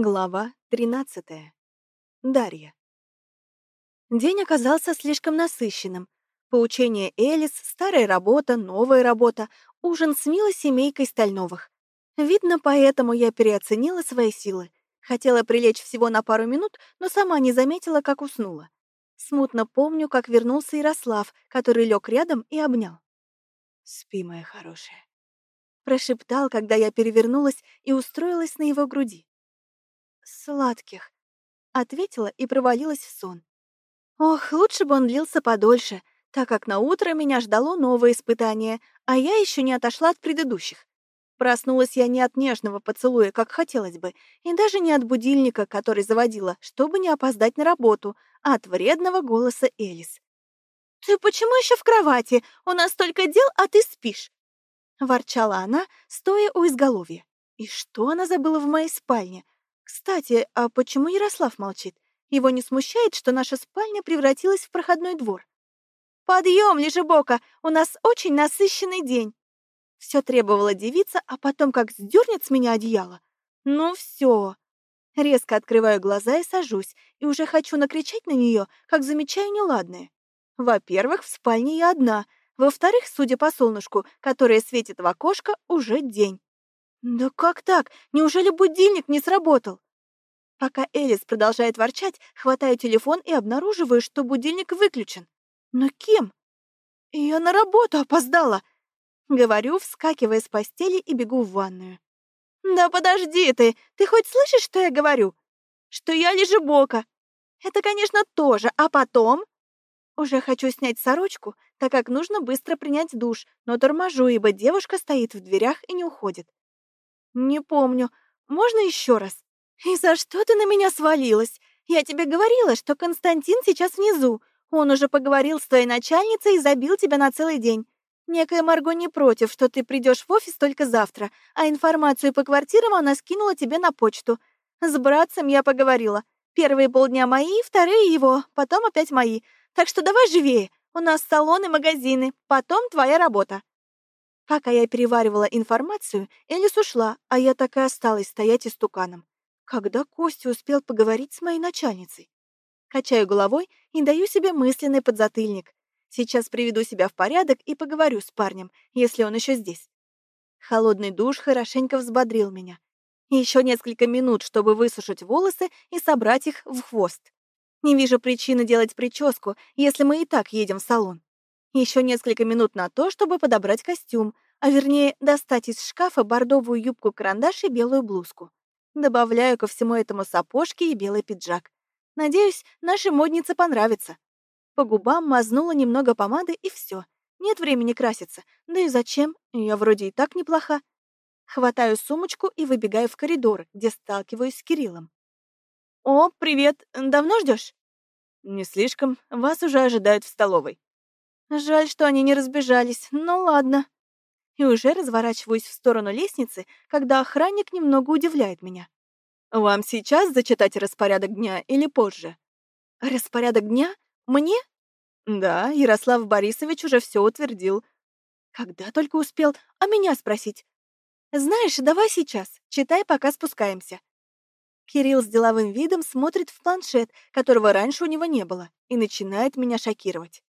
Глава 13. Дарья. День оказался слишком насыщенным. Поучение Элис, старая работа, новая работа, ужин с милой семейкой Стальновых. Видно, поэтому я переоценила свои силы. Хотела прилечь всего на пару минут, но сама не заметила, как уснула. Смутно помню, как вернулся Ярослав, который лег рядом и обнял. «Спи, моя хорошая», — прошептал, когда я перевернулась и устроилась на его груди. «Сладких», — ответила и провалилась в сон. Ох, лучше бы он длился подольше, так как на утро меня ждало новое испытание, а я еще не отошла от предыдущих. Проснулась я не от нежного поцелуя, как хотелось бы, и даже не от будильника, который заводила, чтобы не опоздать на работу, а от вредного голоса Элис. «Ты почему еще в кровати? У нас столько дел, а ты спишь!» Ворчала она, стоя у изголовья. И что она забыла в моей спальне? Кстати, а почему Ярослав молчит? Его не смущает, что наша спальня превратилась в проходной двор? «Подъем, Лежебока! У нас очень насыщенный день!» Все требовала девица, а потом как сдернет с меня одеяло. Ну все. Резко открываю глаза и сажусь, и уже хочу накричать на нее, как замечаю неладное. Во-первых, в спальне я одна. Во-вторых, судя по солнышку, которое светит в окошко, уже день. Да как так? Неужели будильник не сработал? Пока Элис продолжает ворчать, хватаю телефон и обнаруживаю, что будильник выключен. Но кем? Я на работу опоздала. Говорю, вскакивая с постели и бегу в ванную. Да подожди ты, ты хоть слышишь, что я говорю? Что я лежебока. Это, конечно, тоже, а потом... Уже хочу снять сорочку, так как нужно быстро принять душ, но торможу, ибо девушка стоит в дверях и не уходит. Не помню. Можно еще раз? И за что ты на меня свалилась? Я тебе говорила, что Константин сейчас внизу. Он уже поговорил с твоей начальницей и забил тебя на целый день. Некая Марго не против, что ты придешь в офис только завтра, а информацию по квартирам она скинула тебе на почту. С братцем я поговорила. Первые полдня мои, вторые его, потом опять мои. Так что давай живее. У нас салоны, магазины, потом твоя работа. Пока я переваривала информацию, Элис ушла, а я так и осталась стоять истуканом. Когда Костя успел поговорить с моей начальницей? Качаю головой и даю себе мысленный подзатыльник. Сейчас приведу себя в порядок и поговорю с парнем, если он еще здесь. Холодный душ хорошенько взбодрил меня. Еще несколько минут, чтобы высушить волосы и собрать их в хвост. Не вижу причины делать прическу, если мы и так едем в салон. Еще несколько минут на то, чтобы подобрать костюм, а вернее достать из шкафа бордовую юбку-карандаш и белую блузку. Добавляю ко всему этому сапожки и белый пиджак. Надеюсь, нашей моднице понравится. По губам мазнула немного помады и все. Нет времени краситься. Да и зачем? Я вроде и так неплоха. Хватаю сумочку и выбегаю в коридор, где сталкиваюсь с Кириллом. «О, привет! Давно ждешь? «Не слишком. Вас уже ожидают в столовой». Жаль, что они не разбежались, но ладно. И уже разворачиваюсь в сторону лестницы, когда охранник немного удивляет меня. Вам сейчас зачитать распорядок дня или позже? Распорядок дня? Мне? Да, Ярослав Борисович уже все утвердил. Когда только успел, а меня спросить? Знаешь, давай сейчас, читай, пока спускаемся. Кирилл с деловым видом смотрит в планшет, которого раньше у него не было, и начинает меня шокировать.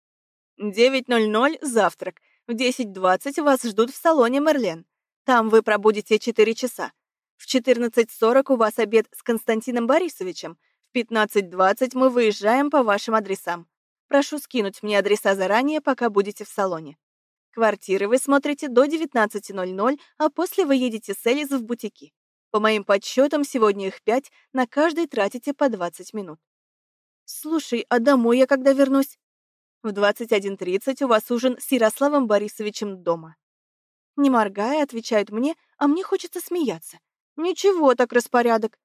9.00 — завтрак. В 10.20 вас ждут в салоне Мерлен. Там вы пробудете 4 часа. В 14.40 у вас обед с Константином Борисовичем. В 15.20 мы выезжаем по вашим адресам. Прошу скинуть мне адреса заранее, пока будете в салоне. Квартиры вы смотрите до 19.00, а после вы едете с Элиз в бутики. По моим подсчетам, сегодня их пять, на каждый тратите по 20 минут. Слушай, а домой я когда вернусь? В 21.30 у вас ужин с Ярославом Борисовичем дома. Не моргая, отвечают мне, а мне хочется смеяться. Ничего так распорядок.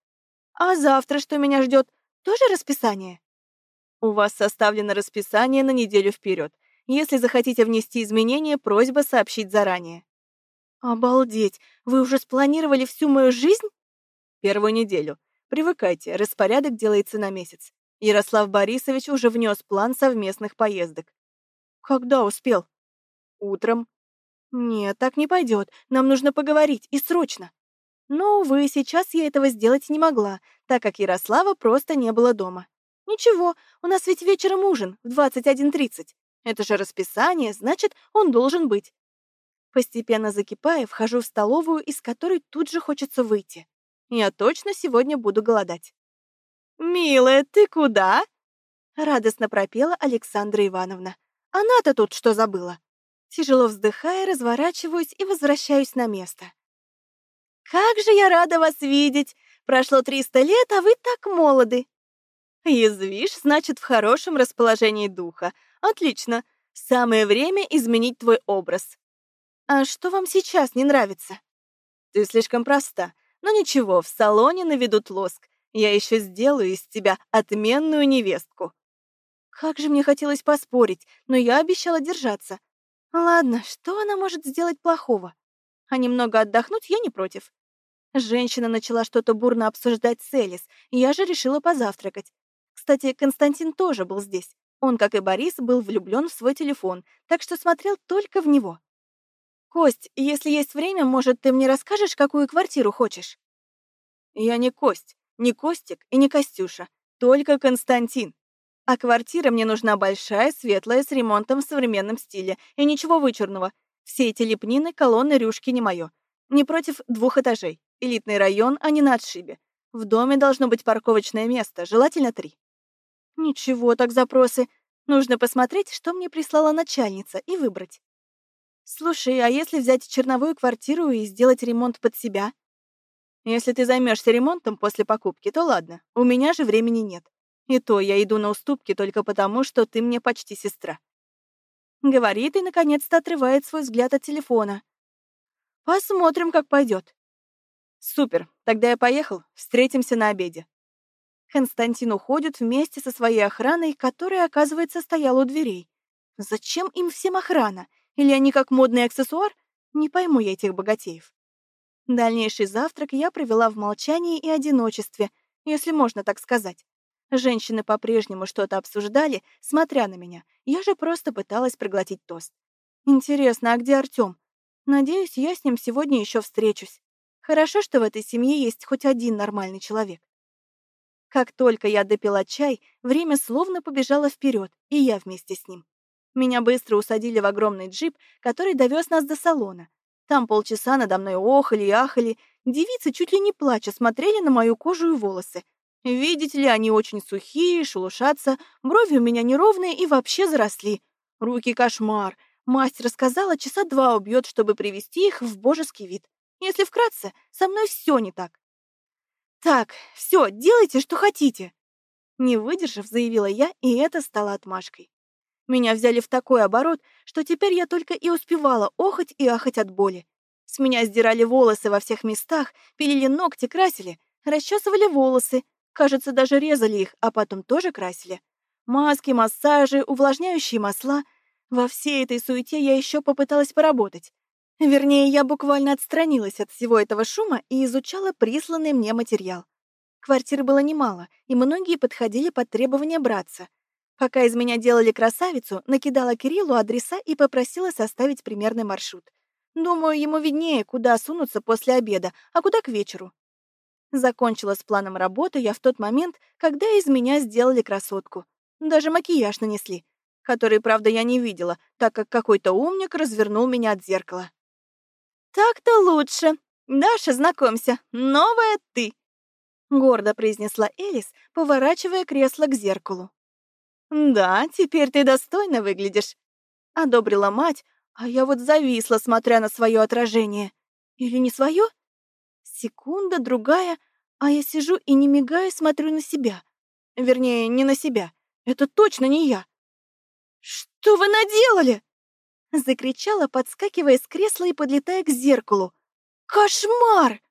А завтра что меня ждет? Тоже расписание? У вас составлено расписание на неделю вперед. Если захотите внести изменения, просьба сообщить заранее. Обалдеть! Вы уже спланировали всю мою жизнь? Первую неделю. Привыкайте, распорядок делается на месяц. Ярослав Борисович уже внес план совместных поездок. Когда успел? Утром. Нет, так не пойдет. Нам нужно поговорить, и срочно. Но, увы, сейчас я этого сделать не могла, так как Ярослава просто не было дома. Ничего, у нас ведь вечером ужин в 21.30. Это же расписание, значит, он должен быть. Постепенно закипая, вхожу в столовую, из которой тут же хочется выйти. Я точно сегодня буду голодать. «Милая, ты куда?» Радостно пропела Александра Ивановна. «Она-то тут что забыла?» Тяжело вздыхая, разворачиваюсь и возвращаюсь на место. «Как же я рада вас видеть! Прошло триста лет, а вы так молоды!» «Язвишь, значит, в хорошем расположении духа. Отлично. Самое время изменить твой образ. А что вам сейчас не нравится? Ты слишком проста. Но ничего, в салоне наведут лоск. Я еще сделаю из тебя отменную невестку. Как же мне хотелось поспорить, но я обещала держаться. Ладно, что она может сделать плохого? А немного отдохнуть я не против. Женщина начала что-то бурно обсуждать с Элис, я же решила позавтракать. Кстати, Константин тоже был здесь. Он, как и Борис, был влюблен в свой телефон, так что смотрел только в него. «Кость, если есть время, может, ты мне расскажешь, какую квартиру хочешь?» «Я не Кость, не Костик и не Костюша, только Константин. А квартира мне нужна большая, светлая, с ремонтом в современном стиле, и ничего вычурного. Все эти лепнины, колонны, рюшки не мое. Не против двух этажей. Элитный район, а не на отшибе. В доме должно быть парковочное место, желательно три. Ничего так запросы. Нужно посмотреть, что мне прислала начальница, и выбрать. Слушай, а если взять черновую квартиру и сделать ремонт под себя? Если ты займешься ремонтом после покупки, то ладно. У меня же времени нет. И то я иду на уступки только потому, что ты мне почти сестра. Говорит и, наконец-то, отрывает свой взгляд от телефона. Посмотрим, как пойдет. Супер, тогда я поехал. Встретимся на обеде. Константин уходит вместе со своей охраной, которая, оказывается, стояла у дверей. Зачем им всем охрана? Или они как модный аксессуар? Не пойму я этих богатеев. Дальнейший завтрак я провела в молчании и одиночестве, если можно так сказать. Женщины по-прежнему что-то обсуждали, смотря на меня. Я же просто пыталась проглотить тост. Интересно, а где Артём? Надеюсь, я с ним сегодня еще встречусь. Хорошо, что в этой семье есть хоть один нормальный человек. Как только я допила чай, время словно побежало вперед, и я вместе с ним. Меня быстро усадили в огромный джип, который довез нас до салона. Там полчаса надо мной охали ахали, девицы чуть ли не плача смотрели на мою кожу и волосы. Видите ли, они очень сухие, шелушатся, брови у меня неровные и вообще заросли. Руки кошмар. Мастер сказала, часа два убьет, чтобы привести их в божеский вид. Если вкратце, со мной все не так. «Так, все, делайте, что хотите!» Не выдержав, заявила я, и это стало отмашкой. Меня взяли в такой оборот, что теперь я только и успевала охать и ахать от боли. С меня сдирали волосы во всех местах, пилили ногти, красили, расчесывали волосы, кажется, даже резали их, а потом тоже красили. Маски, массажи, увлажняющие масла. Во всей этой суете я еще попыталась поработать. Вернее, я буквально отстранилась от всего этого шума и изучала присланный мне материал. Квартир было немало, и многие подходили под требования братца. Пока из меня делали красавицу, накидала Кириллу адреса и попросила составить примерный маршрут. Думаю, ему виднее, куда сунуться после обеда, а куда к вечеру. Закончила с планом работы я в тот момент, когда из меня сделали красотку. Даже макияж нанесли, который, правда, я не видела, так как какой-то умник развернул меня от зеркала. «Так-то лучше. Даша, знакомься, новая ты!» Гордо произнесла Элис, поворачивая кресло к зеркалу. «Да, теперь ты достойно выглядишь», — одобрила мать, а я вот зависла, смотря на свое отражение. Или не свое? Секунда, другая, а я сижу и не мигая смотрю на себя. Вернее, не на себя. Это точно не я. «Что вы наделали?» Закричала, подскакивая с кресла и подлетая к зеркалу. «Кошмар!»